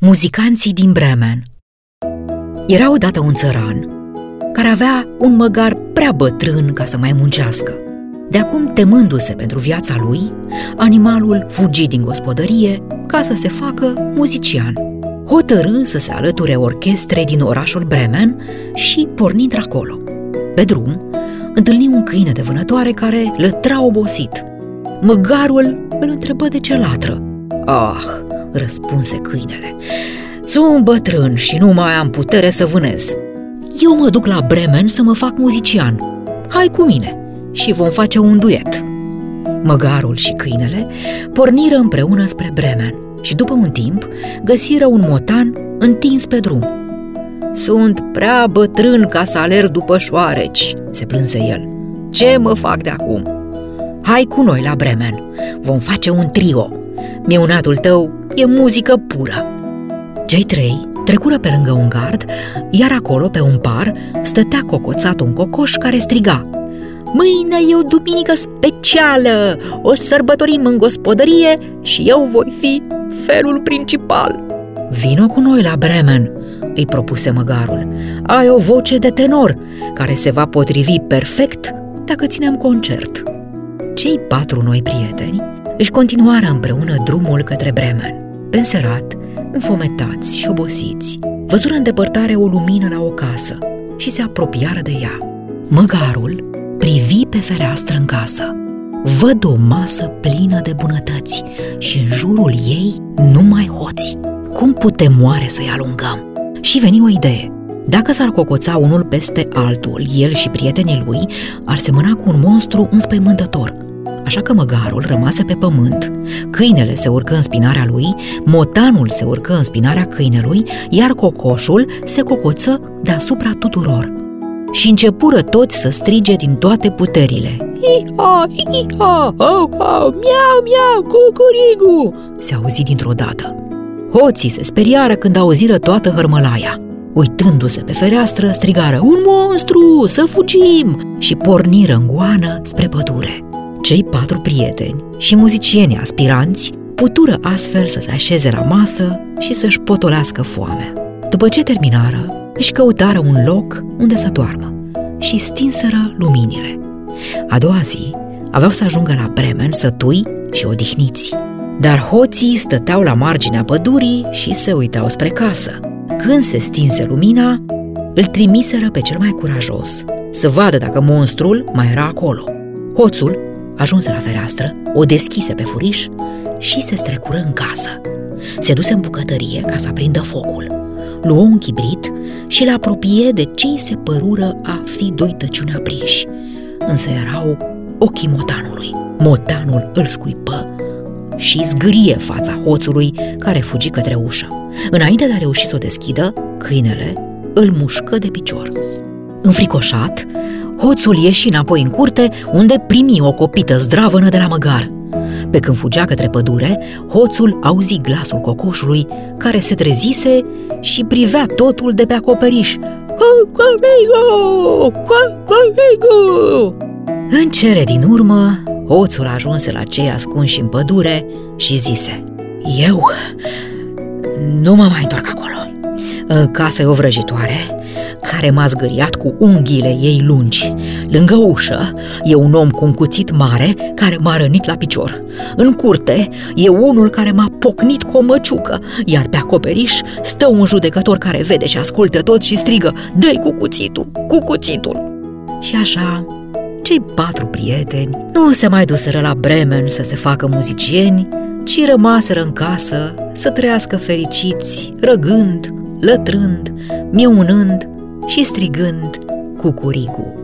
Muzicanții din Bremen Era odată un țăran care avea un măgar prea bătrân ca să mai muncească. De acum, temându-se pentru viața lui, animalul fugi din gospodărie ca să se facă muzician. Hotărâ să se alăture orchestrei din orașul Bremen și porni acolo. Pe drum, întâlni un câine de vânătoare care lătra obosit. Măgarul îl întrebă de ce latră. Ah, răspunse câinele. Sunt bătrân și nu mai am putere să vânez. Eu mă duc la Bremen să mă fac muzician. Hai cu mine și vom face un duet. Măgarul și câinele porniră împreună spre Bremen și după un timp găsiră un motan întins pe drum. Sunt prea bătrân ca să alerg după șoareci, se plânse el. Ce mă fac de acum? Hai cu noi la Bremen, vom face un trio. Miunatul tău e muzică pură. Cei trei trecură pe lângă un gard, iar acolo, pe un par, stătea cocoțat un cocoș care striga Mâine e o duminică specială, o sărbătorim în gospodărie și eu voi fi felul principal. Vino cu noi la Bremen, îi propuse măgarul. Ai o voce de tenor, care se va potrivi perfect dacă ținem concert. Cei patru noi prieteni își continuară împreună drumul către Bremen. Pe înserat, înfometați și obosiți, văzură în depărtare o lumină la o casă și se apropiară de ea. Măgarul privi pe fereastră în casă. Văd o masă plină de bunătăți și în jurul ei numai hoți. Cum putem moare să-i alungăm? Și veni o idee. Dacă s-ar cocoța unul peste altul, el și prietenii lui ar semăna cu un monstru înspăimântător – așa că măgarul rămase pe pământ, câinele se urcă în spinarea lui, motanul se urcă în spinarea câinelui, iar cocoșul se cocoță deasupra tuturor. Și începură toți să strige din toate puterile. Iha, iha, au, au, miau, miau, cucurigu, se auzi dintr-o dată. Hoții se speriară când auziră toată hărmălaia. Uitându-se pe fereastră, strigară, un monstru, să fugim! Și porniră în goană spre pădure. Cei patru prieteni și muzicieni aspiranți putură astfel să se așeze la masă și să-și potolească foamea. După ce terminară, își căutară un loc unde să doarmă și stinseră luminile. A doua zi aveau să ajungă la Bremen sătui și odihniți. Dar hoții stăteau la marginea pădurii și se uitau spre casă. Când se stinse lumina, îl trimiseră pe cel mai curajos să vadă dacă monstrul mai era acolo. Hoțul Ajunse la fereastră, o deschise pe furiș și se strecură în casă. Se duse în bucătărie ca să aprindă focul. Luă un chibrit și l apropie de cei se părură a fi doi tăciuni aprinși. Însă erau ochii motanului. Motanul îl scuipă și zgârie fața hoțului care fugi către ușă. Înainte de a reuși să o deschidă, câinele îl mușcă de picior. Înfricoșat, Hoțul ieși înapoi în curte, unde primi o copită zdravănă de la măgar. Pe când fugea către pădure, hoțul auzi glasul cocoșului, care se trezise și privea totul de pe acoperiș. În cele din urmă, hoțul ajunse la cei ascunși în pădure și zise Eu nu mă mai întorc acolo. În casă e o vrăjitoare care m-a zgâriat cu unghiile ei lungi. Lângă ușă e un om cu un cuțit mare care m-a rănit la picior. În curte e unul care m-a pocnit cu o măciucă, iar pe acoperiș stă un judecător care vede și ascultă tot și strigă Dă-i cu cuțitul, cu cuțitul! Și așa, cei patru prieteni nu se mai duseră la Bremen să se facă muzicieni, ci rămaseră în casă să trăiască fericiți, răgând, lătrând, mieunând și strigând cu curigul.